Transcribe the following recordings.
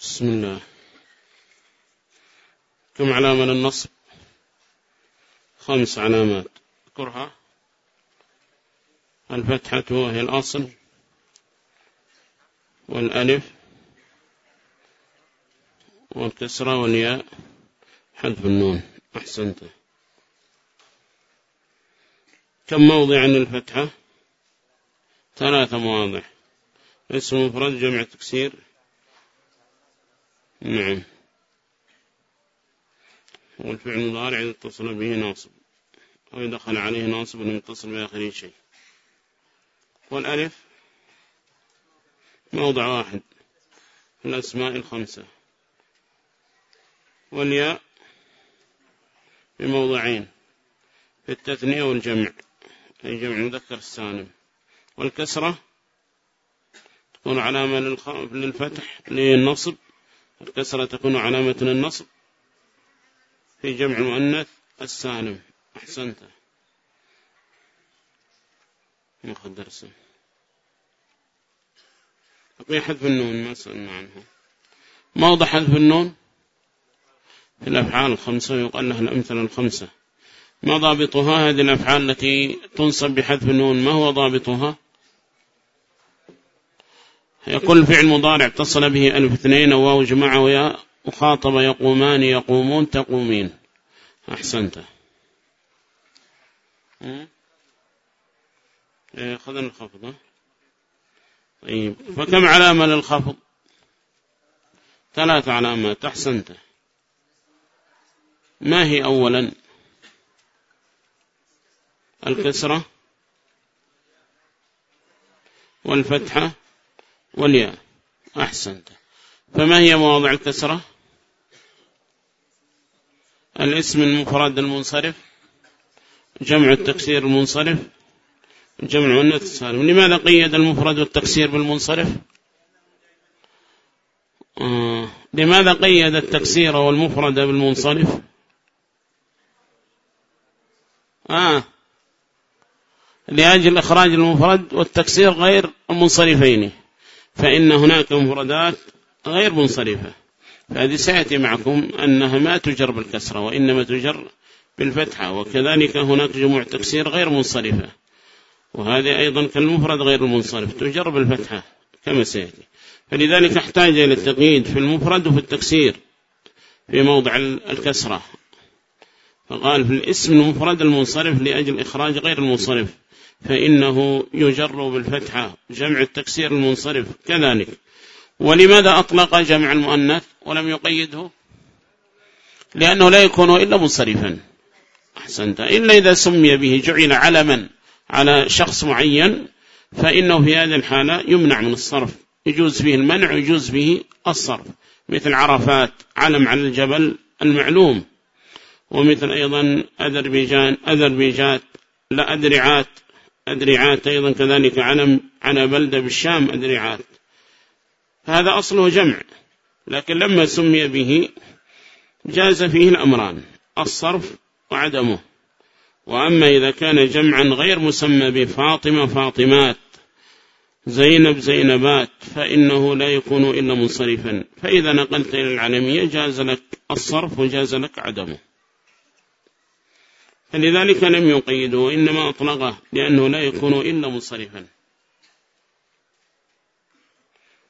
بسم الله. كم علامة للنصب؟ خمس علامات. اذكرها. الفتحة وهي الأصل. والألف. والكسرة والياء. حذف النون. أحسنت. كم موضع للفتحة؟ ثلاثة مواضع. اسم مفرد جمع تكسير. نعم. والفعل المضارع إذا اتصل به ناصب أو يدخل عليه ناصب ولم يتصل بآخره شيء. والألف موضع واحد في الأسماء الخمسة. والياء بموضعين في التثنية والجمع أي جمع مذكر السالم. والكسرة تكون علامة للفتح للنصب الكسرة تكون علامة للنصب في جمع المؤنث السالم. أحسنت. ماخذ درسه أبي حذف النون ما سألنا عنه موضع حذف النون؟ في الأفعال الخمسة يقال لها الأمثلة الخمسة. ما ضابطها؟ هذه الأفعال التي تنصب بحذف النون ما هو ضابطها؟ يقول فعل مضارع اتصل به ألف اثنين واو جماعة ويا وخاطب يقومان يقومون تقومين. أحسنت. إيه، خذنا الخفض. طيب فكم علامة للخفض؟ ثلاث علامات أحسنت. ما هي أولا؟ الكسرة والفتحة والياء أحسنت. فما هي مواضع الكسرة؟ الاسم المفرد المنصرف جمع التكسير المنصرف جمع السالم لماذا قيد المفرد والتكسير بالمنصرف؟ آه. لماذا قيد التكسير والمفرد بالمنصرف؟ آه لأجل إخراج المفرد والتكسير غير المنصرفين. فإن هناك مفردات غير منصرفة. فهذه سيأتي معكم أنها ما تجر بالكسرة وإنما تجر بالفتحة وكذلك هناك جموع تكسير غير منصرفة. وهذه أيضا كالمفرد غير المنصرف تجر بالفتحة كما سيأتي. فلذلك أحتاج إلى التقييد في المفرد وفي التكسير في موضع الكسرة. فقال في الاسم المفرد المنصرف لأجل إخراج غير المنصرف. فإنه يجر بالفتحة جمع التكسير المنصرف كذلك. ولماذا أطلق جمع المؤنث ولم يقيده؟ لأنه لا يكون إلا منصرفا. أحسنت. إلا إذا سمي به جعل علما على شخص معين فإنه في هذه الحالة يمنع من الصرف. يجوز فيه المنع ويجوز به الصرف. مثل عرفات علم على الجبل المعلوم. ومثل أيضا أذربيجان أذربيجات لا أدرعات أدرعات أيضا كذلك علم على بلدة بالشام أدرعات هذا أصله جمع لكن لما سمي به جاز فيه الأمران الصرف وعدمه. وأما إذا كان جمعا غير مسمى بفاطمة فاطمات زينب زينبات فإنه لا يكون إلا منصرفا. فإذا نقلت إلى العالمية جاز لك الصرف وجاز لك عدمه. فلذلك لم يقيده وإنما أطلقه لأنه لا يكون إلا منصرفا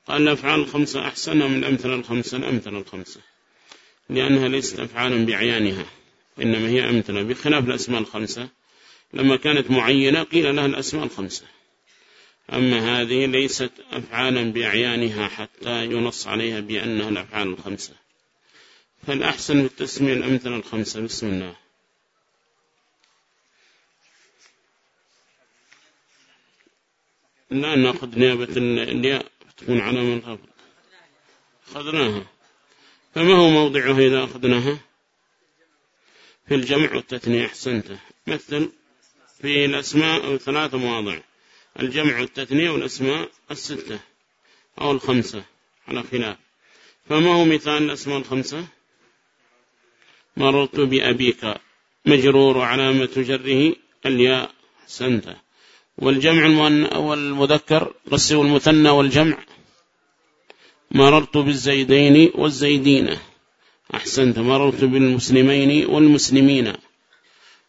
قال الأفعال الخمسة أحسن من الأمثلة الخمسة الأمثلة الخمسة. لأنها ليست أفعالا بعيانها إنما هي أمثلة. بخلاف الأسماء الخمسة لما كانت معينة قيل لها الأسماء الخمسة. أما هذه ليست أفعالا بأعيانها حتى ينص عليها بأنها الأفعال الخمسة. فالأحسن في التسمية الأمثلة الخمسة. بسم الله. لا نأخذ نيابة الياء تكون على من قبل أخذناها. فما هو موضعها إذا أخذناها؟ في الجمع والتثنية أحسنته مثل في الأسماء ثلاثة مواضع. الجمع والتثنية والأسماء الستة أو الخمسة على خلاف. فما هو مثال الأسماء الخمسة؟ مررت بأبيك. مجرور علامة جره الياء. سنته والجمع والمذكر قسي والمثنى والجمع. مررت بالزيدين والزيدين. أحسنت مررت بالمسلمين والمسلمين.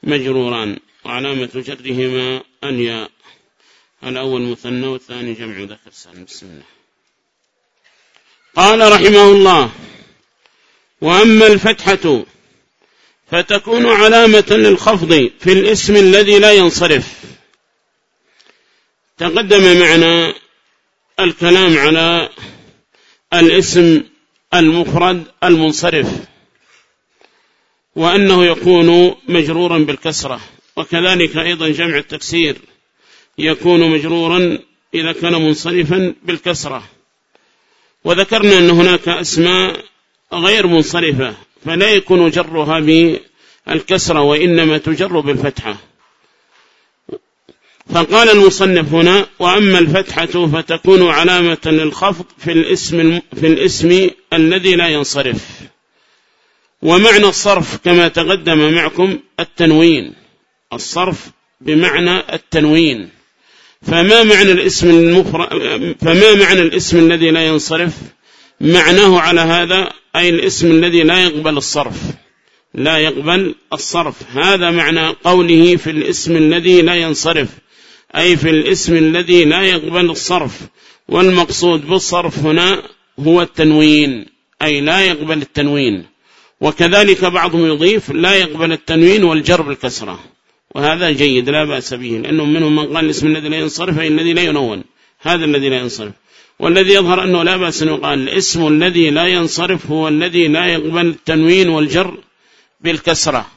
مجروران وعلامة جرهما الياء الأول مثنى والثاني جمع ذكر سالم. بسم الله. قال رحمه الله وأما الفتحة فتكون علامة للخفض في الاسم الذي لا ينصرف. تقدم معنا الكلام على الاسم المفرد المنصرف وأنه يكون مجرورا بالكسرة وكذلك أيضا جمع التكسير يكون مجرورا إذا كان منصرفا بالكسرة. وذكرنا أن هناك أسماء غير منصرفة فلا يكون جرها بالكسرة وإنما تجر بالفتحة. فقال المصنف هنا وأما الفتحة فتكون علامة للخفض في الاسم, في الاسم الذي لا ينصرف. ومعنى الصرف كما تقدم معكم التنوين. الصرف بمعنى التنوين. فما معنى الاسم المفرد فما معنى الاسم الذي لا ينصرف؟ معناه على هذا أي الاسم الذي لا يقبل الصرف. لا يقبل الصرف. هذا معنى قوله في الاسم الذي لا ينصرف. أي في الاسم الذي لا يقبل الصرف والمقصود بالصرف هنا هو التنوين أي لا يقبل التنوين. وكذلك بعضهم يضيف لا يقبل التنوين والجر بالكسرة وهذا جيد لا بأس به لأنه منهم من قال الاسم الذي لا ينصرف أي الذي لا ينون هذا الذي لا ينصرف. والذي يظهر أنه لا بأس أن يقال الاسم الذي لا ينصرف هو الذي لا يقبل التنوين والجر بالكسرة.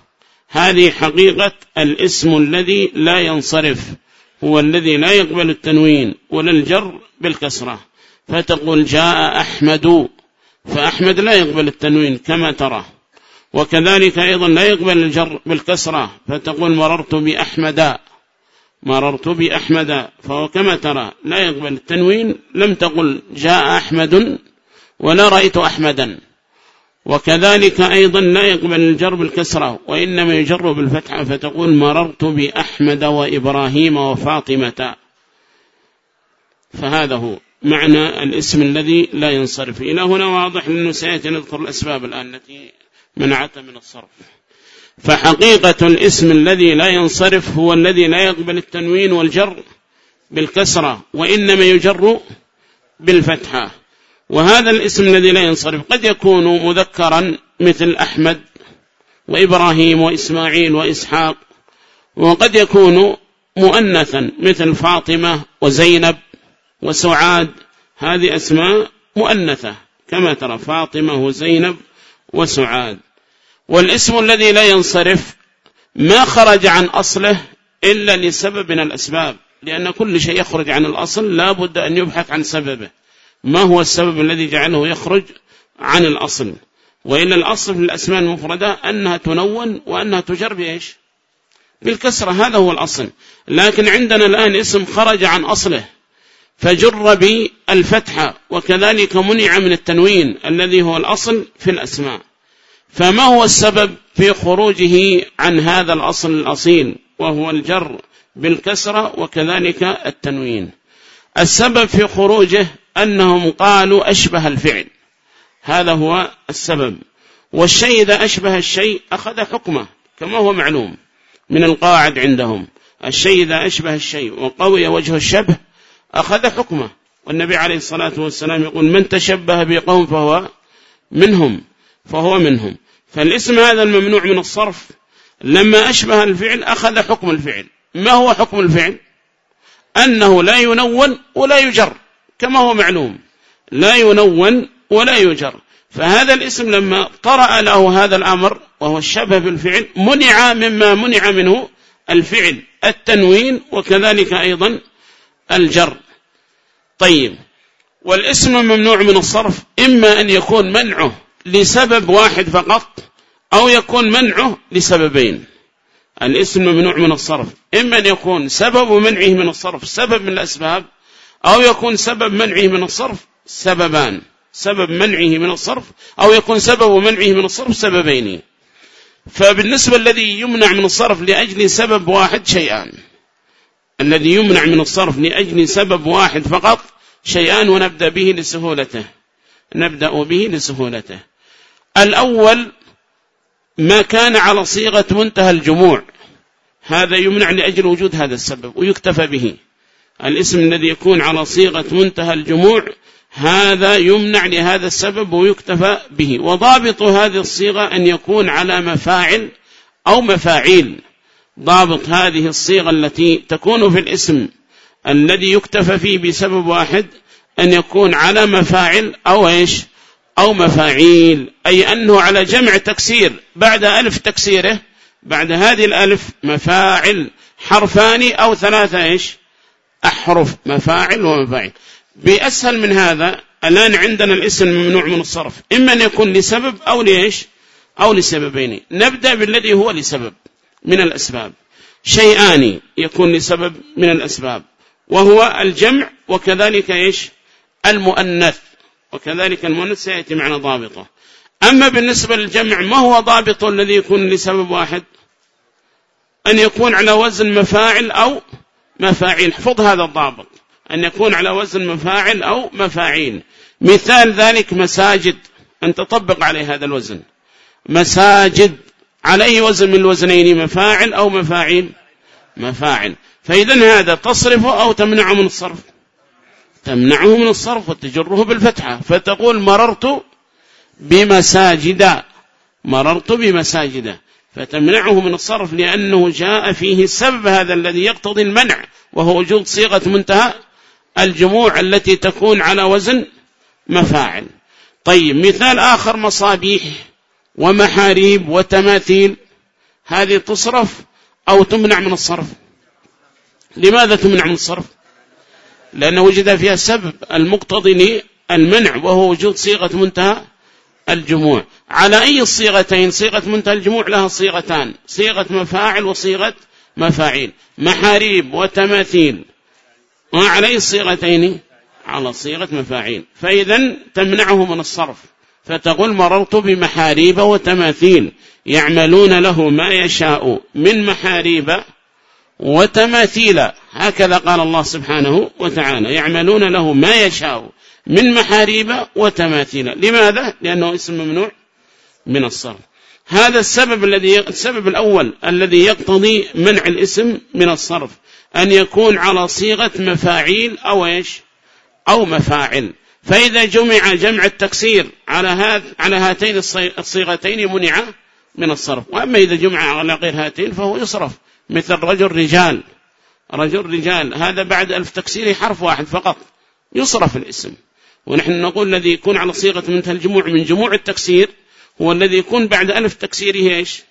هذه حقيقة الاسم الذي لا ينصرف. هو الذي لا يقبل التنوين ولا الجر بالكسرة. فتقول جاء أحمد فأحمد لا يقبل التنوين كما ترى. وكذلك أيضا لا يقبل الجر بالكسرة. فتقول مررت بأحمد مررت بأحمد فهو كما ترى لا يقبل التنوين. لم تقل جاء أحمد ولا رأيت أحمدا. وكذلك أيضا لا يقبل الجر بالكسرة وإنما يجر بالفتحة فتقول مررت بأحمد وإبراهيم وفاطمة. فهذا هو معنى الاسم الذي لا ينصرف. إلى هنا واضح لأنه سيأتي نذكر الأسباب الآن التي منعت من الصرف. فحقيقة الاسم الذي لا ينصرف هو الذي لا يقبل التنوين والجر بالكسرة وإنما يجر بالفتحة. وهذا الاسم الذي لا ينصرف قد يكون مذكرا مثل أحمد وإبراهيم وإسماعيل وإسحاق وقد يكون مؤنثا مثل فاطمة وزينب وسعاد. هذه أسماء مؤنثة كما ترى فاطمة وزينب وسعاد. والاسم الذي لا ينصرف ما خرج عن أصله إلا لسبب من الأسباب لأن كل شيء يخرج عن الأصل لا بد أن يبحث عن سببه. ما هو السبب الذي جعله يخرج عن الأصل؟ وإلا الأصل في الأسماء المفردة أنها تنون وأنها تجر بإيش؟ بالكسرة هذا هو الأصل. لكن عندنا الآن اسم خرج عن أصله فجر بالفتحة وكذلك منع من التنوين الذي هو الأصل في الأسماء. فما هو السبب في خروجه عن هذا الأصل الأصيل؟ وهو الجر بالكسرة وكذلك التنوين. السبب في خروجه أنهم قالوا أشبه الفعل. هذا هو السبب. والشيء إذا أشبه الشيء أخذ حكمه كما هو معلوم من القاعد عندهم. الشيء إذا أشبه الشيء وقوي وجه الشبه أخذ حكمه. والنبي عليه الصلاة والسلام يقول من تشبه بقوم فهو منهم فهو منهم. فالاسم هذا الممنوع من الصرف. لما أشبه الفعل أخذ حكم الفعل. ما هو حكم الفعل؟ أنه لا ينون ولا يجر. كما هو معلوم. لا ينون ولا يجر. فهذا الاسم لما طرأ له هذا الأمر وهو الشبه بالفعل منع مما منع منه الفعل التنوين وكذلك أيضا الجر. طيب. والاسم ممنوع من الصرف إما أن يكون منعه لسبب واحد فقط أو يكون منعه لسببين. الاسم ممنوع من الصرف. إما أن يكون سبب منعه من الصرف سبب من الأسباب أو يكون سبب منعه من الصرف سببان. سبب منعه من الصرف أو يكون سبب منعه من الصرف سببين. فبالنسبة الذي يمنع من الصرف لأجل سبب واحد شيئان. الذي يمنع من الصرف لأجل سبب واحد فقط شيئان ونبدأ به لسهولته. نبدأ به لسهولته. الأول ما كان على صيغة منتهى الجموع. هذا يمنع لأجل وجود هذا السبب ويكتفى به. الاسم الذي يكون على صيغة منتهى الجموع هذا يمنع لهذا السبب ويكتفى به. وضابط هذه الصيغة أن يكون على مفاعل أو مفاعيل. ضابط هذه الصيغة التي تكون في الاسم الذي يكتفى فيه بسبب واحد أن يكون على مفاعل أو إيش؟ أو مفاعيل. أي أنه على جمع تكسير. بعد ألف تكسيره بعد هذه الألف مفاعل حرفان أو ثلاثة إيش؟ أحرف مفاعل ومفاعل. بأسهل من هذا الآن عندنا الاسم ممنوع من الصرف. إما أن يكون لسبب أو لإيش؟ أو لسببين. نبدأ بالذي هو لسبب من الأسباب. شيئان يكون لسبب من الأسباب. وهو الجمع وكذلك إيش؟ المؤنث. وكذلك المؤنث سيأتي معنا ضابطة. أما بالنسبة للجمع ما هو ضابط الذي يكون لسبب واحد؟ أن يكون على وزن مفاعل أو مفاعيل. حفظ هذا الضابط. أن يكون على وزن مفاعل أو مفاعيل. مثال ذلك مساجد. أن تطبق عليه هذا الوزن. مساجد. على أي وزن من الوزنين. مفاعل أو مفاعيل؟ مفاعل. فإذا هذا تصرفه أو تمنعه من الصرف؟ تمنعه من الصرف وتجره بالفتحة. فتقول مررت بمساجد. مررت بمساجد. فتمنعه من الصرف لأنه جاء فيه السبب هذا الذي يقتضي المنع وهو وجود صيغة منتهى الجموع التي تكون على وزن مفاعل. طيب مثال آخر مصابيح ومحاريب وتماثيل هذه تصرف أو تمنع من الصرف؟ لماذا تمنع من الصرف؟ لأن وجد فيها السبب المقتضي للمنع وهو وجود صيغة منتهى الجموع. على أي الصيغتين صيغة منتهى الجموع لها صيغتان. صيغة مفاعل وصيغة مفاعيل. محاريب وتماثيل. وعلى أي الصيغتين على صيغة مفاعيل. فإذا تمنعه من الصرف. فتقول مررت بمحاريب وتماثيل. يعملون له ما يشاء. من محاريب وتماثيل. هكذا قال الله سبحانه وتعالى. يعملون له ما يشاء. من محاريب وتماثيل. لماذا؟ لأنه اسم ممنوع من الصرف. هذا السبب الذي السبب الأول الذي يقتضي منع الاسم من الصرف أن يكون على صيغة مفاعيل أو إيش؟ أو مفاعل. فإذا جمع جمع التكسير على هات على هاتين الصيغتين منع من الصرف. وأما إذا جمع على غير هاتين فهو يصرف. مثل رجل رجال. رجل رجال. هذا بعد ألف تكسير حرف واحد فقط. يصرف الاسم. ونحن نقول الذي يكون على صيغة منتهى الجموع من جموع التكسير هو الذي يكون بعد ألف تكسيره إيش؟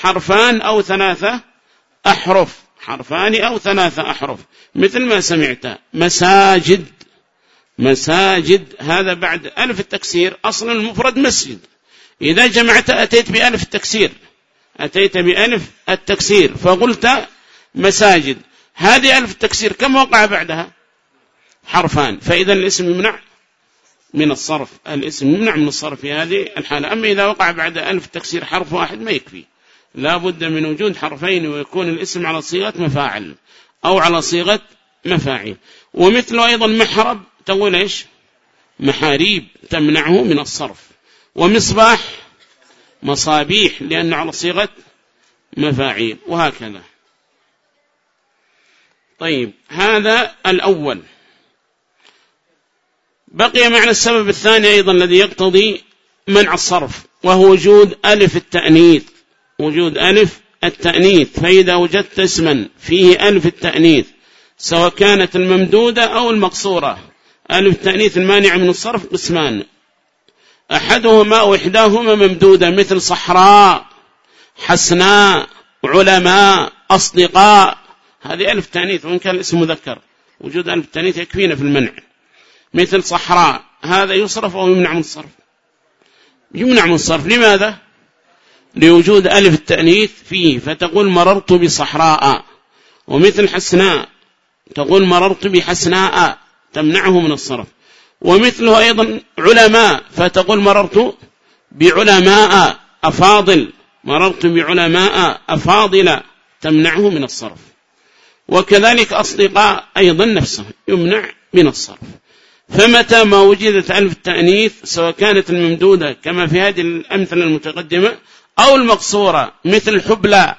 حرفان أو ثلاثة أحرف. حرفان أو ثلاثة أحرف. مثل ما سمعت مساجد. مساجد هذا بعد ألف التكسير أصلا المفرد مسجد. إذا جمعت أتيت بألف التكسير أتيت بألف التكسير. فقلت مساجد. هذه ألف التكسير كم وقع بعدها؟ حرفان. فإذا الاسم يمنع من الصرف الاسم. يمنع من الصرف في هذه الحالة. أما إذا وقع بعد ألف تكسير حرف واحد ما يكفي. لا بد من وجود حرفين ويكون الاسم على صيغة مفاعل أو على صيغة مفاعيل. ومثل أيضا محرب تقول إيش؟ محاريب تمنعه من الصرف. ومصباح مصابيح لأنه على صيغة مفاعيل. وهكذا. طيب هذا الأول. بقي معنى السبب الثاني أيضا الذي يقتضي منع الصرف وهو وجود ألف التأنيث. وجود ألف التأنيث فإذا وجدت اسما فيه ألف التأنيث سواء كانت الممدودة أو المقصورة. ألف التأنيث المانع من الصرف قسمان أحدهما أو إحداهما ممدودة مثل صحراء حسناء علماء أصدقاء. هذه ألف تأنيث وإن كان الاسم مذكر. وجود ألف تأنيث يكفينا في المنع. مثل صحراء. هذا يصرف أو يمنع من الصرف. يمنع من الصرف. لماذا؟ لوجود ألف التأنيث فيه. فتقول مررت بصحراء. ومثل حسناء. تقول مررت بحسناء. تمنعه من الصرف. ومثله أيضا علماء. فتقول مررت بعلماء أفاضل. مررت بعلماء أفاضل. تمنعه من الصرف. وكذلك أصدقاء أيضا نفسه يمنع من الصرف. فمتى ما وجدت ألف التأنيث سواء كانت الممدودة كما في هذه الأمثلة المتقدمة أو المقصورة؟ مثل حبلى.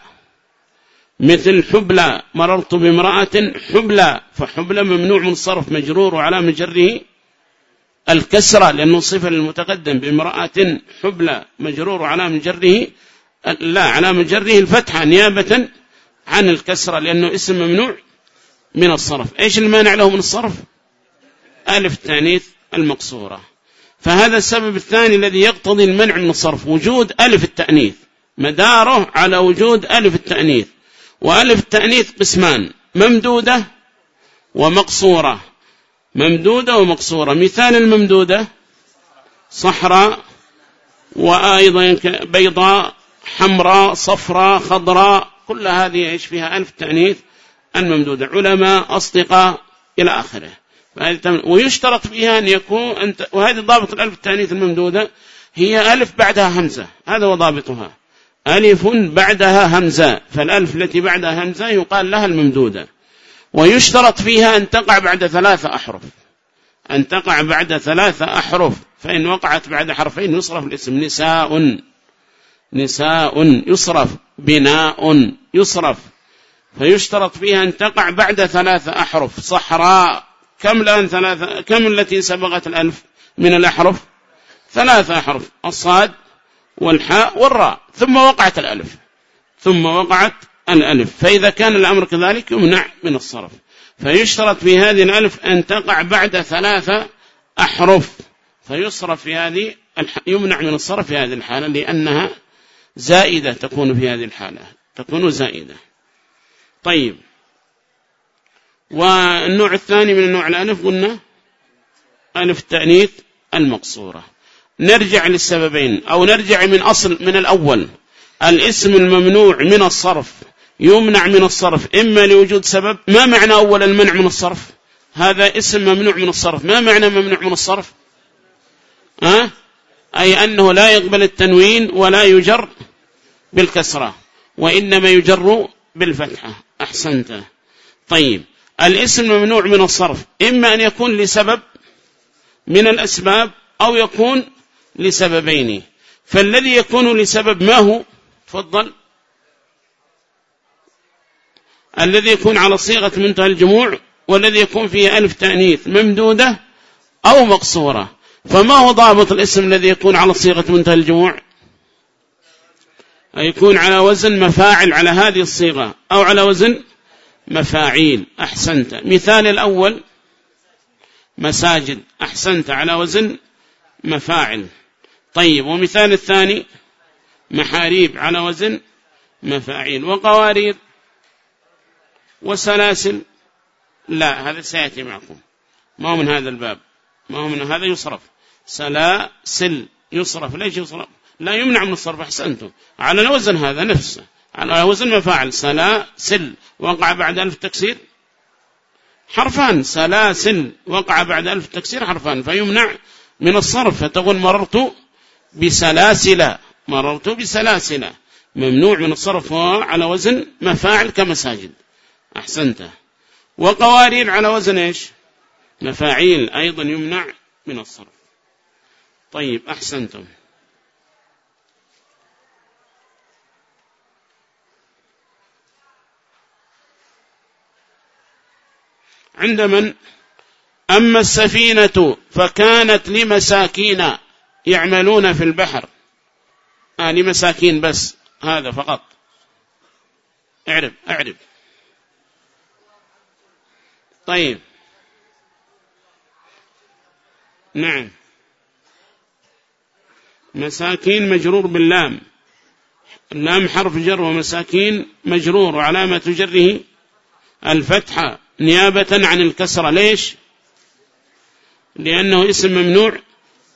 مثل حبلى. مررت بامرأة حبلى فحبلى ممنوع من الصرف مجرور وعلى مجره الكسرة لأنه صفة للمتقدم. بامرأة حبلى مجرور على مجره لا على مجره الفتحة نيابة عن الكسرة لأنه اسم ممنوع من الصرف. إيش المانع له من الصرف؟ ألف التانيث المقصورة. فهذا السبب الثاني الذي يقتضي المنع من الصرف وجود ألف التأنيث. مداره على وجود ألف التأنيث. وألف التأنيث قسمان. ممدودة ومقصورة. ممدودة ومقصورة. مثال الممدودة صحراء وأيضا بيضاء حمراء صفراء خضراء. كل هذه إيش فيها؟ ألف تأنيث الممدودة. علماء أصدقاء إلى آخره. ويشترط فيها أن يكون أنت وهذه ضابط الألف التأنيث الممدودة هي ألف بعدها همزة. هذا هو ضابطها. ألف بعدها همزة. فالألف التي بعدها همزة يقال لها الممدودة. ويشترط فيها أن تقع بعد ثلاثة أحرف. أن تقع بعد ثلاثة أحرف. فإن وقعت بعد حرفين يصرف الاسم. نساء. نساء. يصرف. بناء. يصرف. فيشترط فيها أن تقع بعد ثلاثة أحرف. صحراء. كم الآن ثلاثة كم التي سبقت الألف من الأحرف؟ ثلاثة أحرف الصاد والحاء والراء ثم وقعت الألف. ثم وقعت الألف. فإذا كان الأمر كذلك يمنع من الصرف. فيشترط في هذه الألف أن تقع بعد ثلاثة أحرف. فيصرف في هذه يمنع من الصرف في هذه الحالة لأنها زائدة تكون في هذه الحالة. تكون زائدة. طيب. والنوع الثاني من النوع الألف قلنا ألف التأنيث المقصورة. نرجع للسببين أو نرجع من أصل من الأول. الاسم الممنوع من الصرف يمنع من الصرف. إما لوجود سبب ما معنى أول المنع من الصرف؟ هذا اسم ممنوع من الصرف. ما معنى ممنوع من الصرف؟ أه؟ أي أنه لا يقبل التنوين ولا يجر بالكسرة وإنما يجر بالفتحة. أحسنت. طيب. الاسم ممنوع من الصرف. إما أن يكون لسبب من الأسباب أو يكون لسببين. فالذي يكون لسبب ما هو؟ تفضل. الذي يكون على صيغة منتهى الجموع والذي يكون فيه ألف تأنيث ممدودة أو مقصورة. فما هو ضابط الاسم الذي يكون على صيغة منتهى الجموع؟ يكون على وزن مفاعل على هذه الصيغة أو على وزن مفاعيل أحسنت. مثال الأول مساجد أحسنت على وزن مفاعل. طيب ومثال الثاني محاريب على وزن مفاعيل. وقوارير وسلاسل. لا هذا سيأتي معكم. ما هو من هذا الباب؟ ما هو من هذا يصرف. سلاسل يصرف. ليش يصرف؟ لا يمنع من الصرف أحسنتم. على الوزن هذا نفسه. على وزن مفاعل. سلاسل وقع بعد ألف تكسير. حرفان. سلاسل وقع بعد ألف تكسير حرفان. فيمنع من الصرف. فتقول مررت بسلاسل. مررت بسلاسل. ممنوع من الصرف على وزن مفاعل كمساجد. أحسنت. وقوارير على وزن إيش؟ مفاعيل. أيضا يمنع من الصرف. طيب أحسنتم. عند من؟ أما السفينة فكانت لمساكين يعملون في البحر. آه لمساكين بس هذا فقط. اعرب اعرب. طيب. نعم. مساكين مجرور باللام. اللام حرف جر ومساكين مجرور. وعلامة جره الفتحة. نيابة عن الكسرة. ليش؟ لأنه اسم ممنوع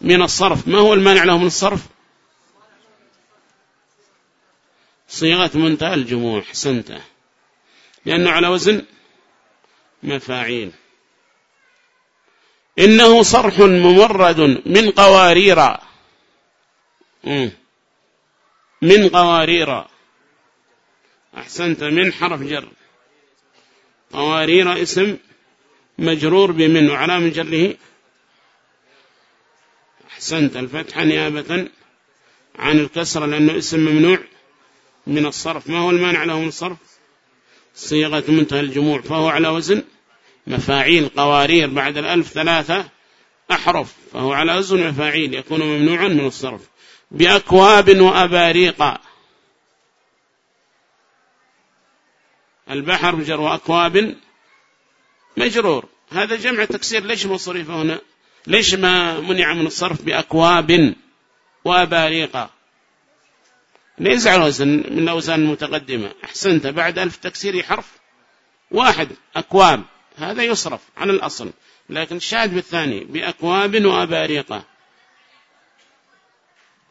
من الصرف. ما هو المانع له من الصرف؟ صيغة منتهى الجموع. حسنته لأنه على وزن مفاعيل. إنه صرح ممرد من قوارير. من قوارير. أحسنت. من حرف جر. قوارير اسم مجرور بمن وعلام جره أحسنت. الفتحة نيابة عن الكسرة لأنه اسم ممنوع من الصرف. ما هو المانع له من الصرف؟ صيغة منتهى الجموع. فهو على وزن مفاعيل قوارير. بعد الألف ثلاثة أحرف. فهو على وزن مفاعيل يكون ممنوعا من الصرف. بأكواب وأباريق. البحر مجر وأكواب مجرور. هذا جمع تكسير. ليش مصرف هنا؟ ليش ما منع من الصرف بأكواب وأباريق؟ ليس على وزن من الأوزان المتقدمة. أحسنت. بعد ألف تكسير حرف واحد. أكواب. هذا يصرف عن الأصل. لكن الشاهد بالثاني. بأكواب وأباريق.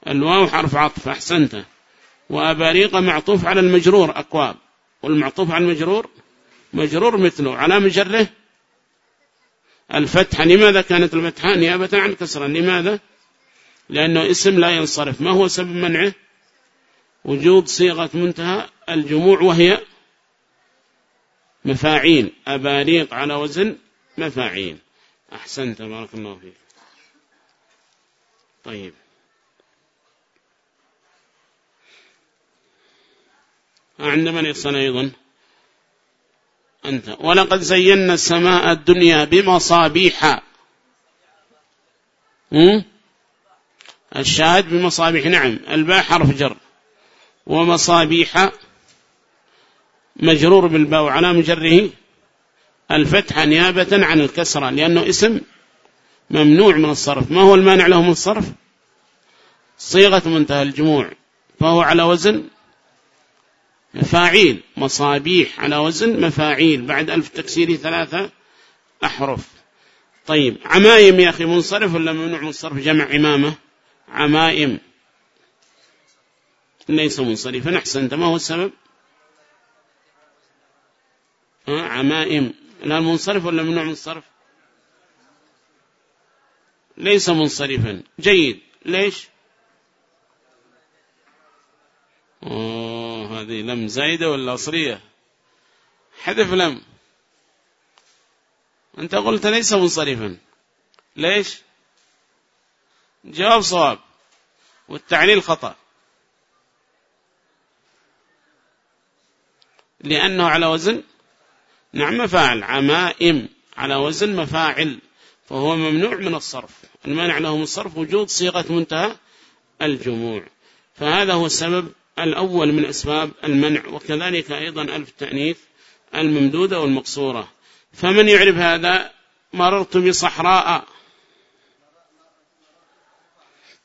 الواو حرف عطف. أحسنت. وأباريق معطوف على المجرور. أكواب. والمعطوف على المجرور مجرور مثله. على مجره؟ الفتحة لماذا كانت الفتحة؟ نيابة عن كسرة. لماذا؟ لأنه اسم لا ينصرف. ما هو سبب منعه؟ وجود صيغة منتهى الجموع وهي مفاعيل أباريق على وزن مفاعيل أحسنت. بارك الله فيك. طيب. عند من يصل أيضا؟ أنت. ولقد زينا السماء الدنيا بمصابيح. الشاهد بمصابيح. نعم. الباء حرف جر. ومصابيح مجرور بالباء على مجره الفتحة نيابة عن الكسرة لأنه اسم ممنوع من الصرف. ما هو المانع له من الصرف؟ صيغة منتهى الجموع. فهو على وزن مفاعيل مصابيح على وزن مفاعيل بعد ألف تكسيري ثلاثة أحرف. طيب عمايم يا أخي منصرف ولا ممنوع من الصرف جمع عمامة عمائم ليس منصرفا أحسنت. ما هو السبب؟ عمائم لا منصرف ولا ممنوع من الصرف ليس منصرفا. جيد. ليش؟ هذه لم زايدة ولا أصرية؟ حذف لم. أنت قلت ليس منصرفا. ليش؟ جواب صواب. والتعليل خطأ. لأنه على وزن نعم مفاعل. عمائم على وزن مفاعل فهو ممنوع من الصرف. المانع له من الصرف وجود صيغة منتهى الجموع. فهذا هو السبب الأول من أسباب المنع وكذلك أيضا ألف التأنيث الممدودة والمقصورة. فمن يعرف هذا؟ مررت بصحراء.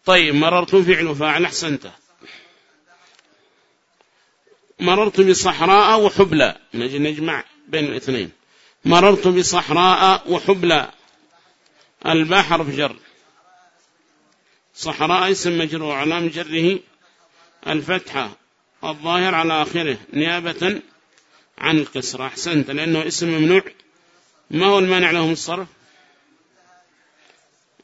طيب مررت فعل فاعل أحسنته مررت بصحراء وحبلى. نجي نجمع بين الاثنين. مررت بصحراء وحبلى. البحر بجر. صحراء اسم مجرور على مجره الفتحة الظاهر على آخره نيابة عن الكسرة أحسنت لأنه اسم ممنوع. ما هو المانع له من الصرف؟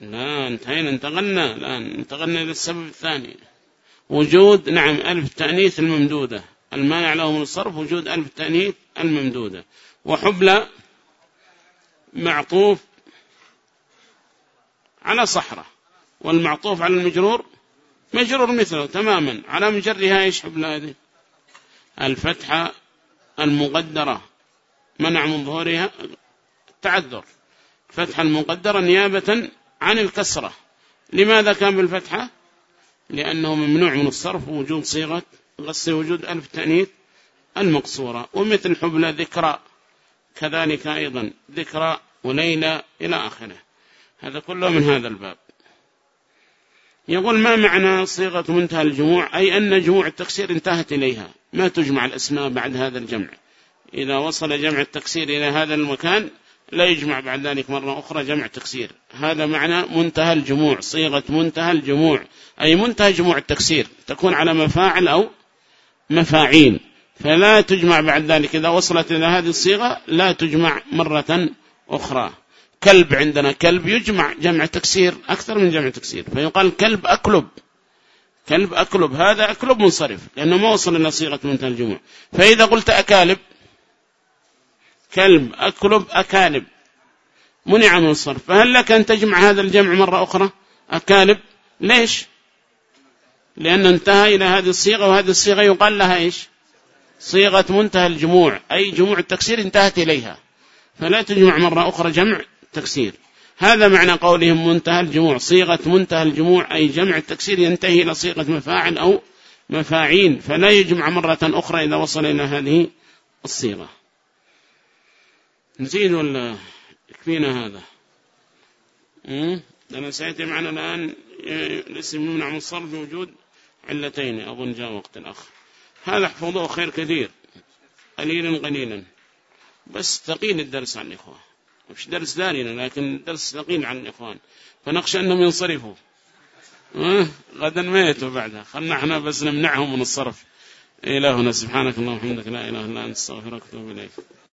لا انتهينا انتقلنا الآن. انتقلنا إلى السبب الثاني. وجود نعم ألف التأنيث الممدودة. المانع له من الصرف وجود ألف التأنيث الممدودة. وحبلى معطوف على صحراء والمعطوف على المجرور مجرور مثله تماما. على مجرها إيش؟ حبلى هذه. الفتحة المقدرة. منع من ظهورها التعذر. فتحة المقدرة نيابة عن الكسرة. لماذا كان بالفتحة؟ لأنه ممنوع من الصرف ووجود صيغة غص وجود ألف تأنيث المقصورة. ومثل حبلى ذكرى. كذلك أيضا ذكرى وليلى إلى آخره. هذا كله من هذا الباب. يقول ما معنى صيغة منتهى الجموع؟ أي أن جموع التكسير انتهت إليها. ما تجمع الأسماء بعد هذا الجمع. إذا وصل جمع التكسير إلى هذا المكان لا يجمع بعد ذلك مرة أخرى جمع تكسير هذا معنى منتهى الجموع صيغة منتهى الجموع. أي منتهى جموع التكسير تكون على مفاعل أو مفاعيل. فلا تجمع بعد ذلك. إذا وصلت إلى هذه الصيغة لا تجمع مرة أخرى. كلب عندنا كلب يجمع جمع تكسير أكثر من جمع تكسير. فيقال كلب أكلب. كلب أكلب. هذا أكلب منصرف لأنه ما وصل إلى صيغة منتهى الجموع. فإذا قلت أكالب كلب أكلب أكالب. منع من الصرف فهل لك أن تجمع هذا الجمع مرة أخرى؟ أكالب. ليش؟ لأن انتهى إلى هذه الصيغة وهذه الصيغة يقال لها إيش؟ صيغة منتهى الجموع. أي جموع التكسير انتهت إليها. فلا تجمع مرة أخرى جمع تكسير هذا معنى قولهم منتهى الجموع. صيغة منتهى الجموع أي جمع التكسير ينتهي إلى صيغة مفاعل أو مفاعيل فلا يجمع مرة أخرى إذا وصل إلى هذه الصيغة. نزيد ولا يكفينا هذا؟ لأن سيأتي معنا الآن الاسم يمنع من الصرف بوجود علتين أظن جاء وقت الأخ هذا احفظوه خير كثير. قليلا قليلا. بس ثقيل الدرس عن الإخوة. مش درس دارنا لكن درس ثقيل عن الإخوان. فنخشى أنهم ينصرفوا؟ غدا ميتوا بعدها. خلنا إحنا بس نمنعهم من الصرف. إلهنا سبحانك اللهم وبحمدك. لا إله إلا أنت استغفرك وأتوب إليك.